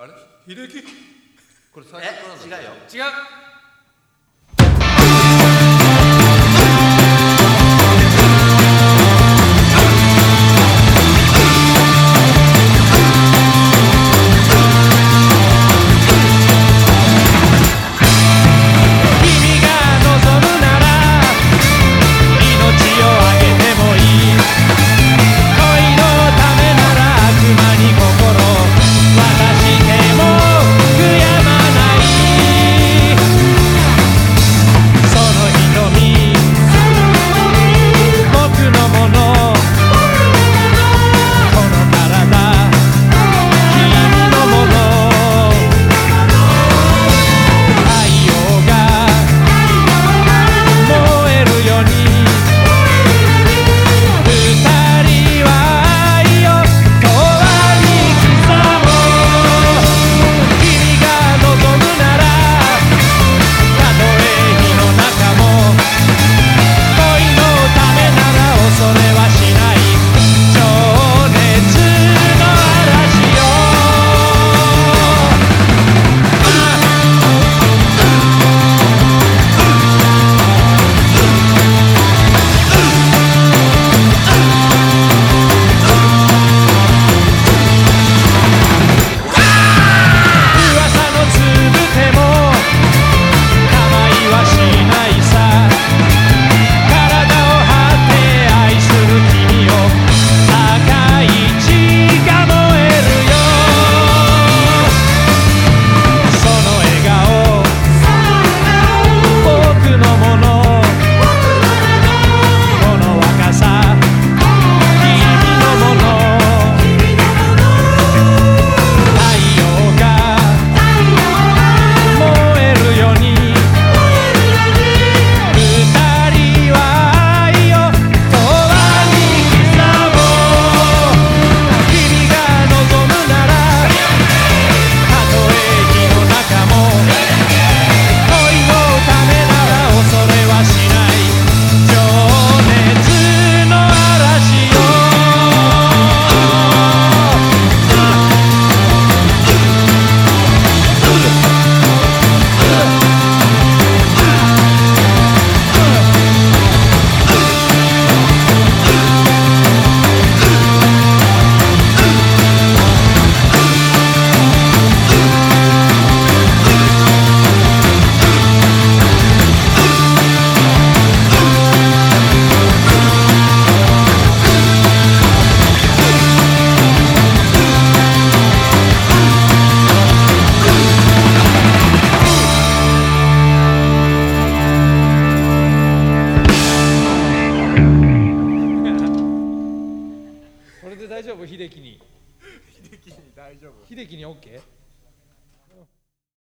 あれ？秀樹これ最初から違うよ。違う。これで大丈夫？秀樹に。秀樹に大丈夫。秀樹に OK?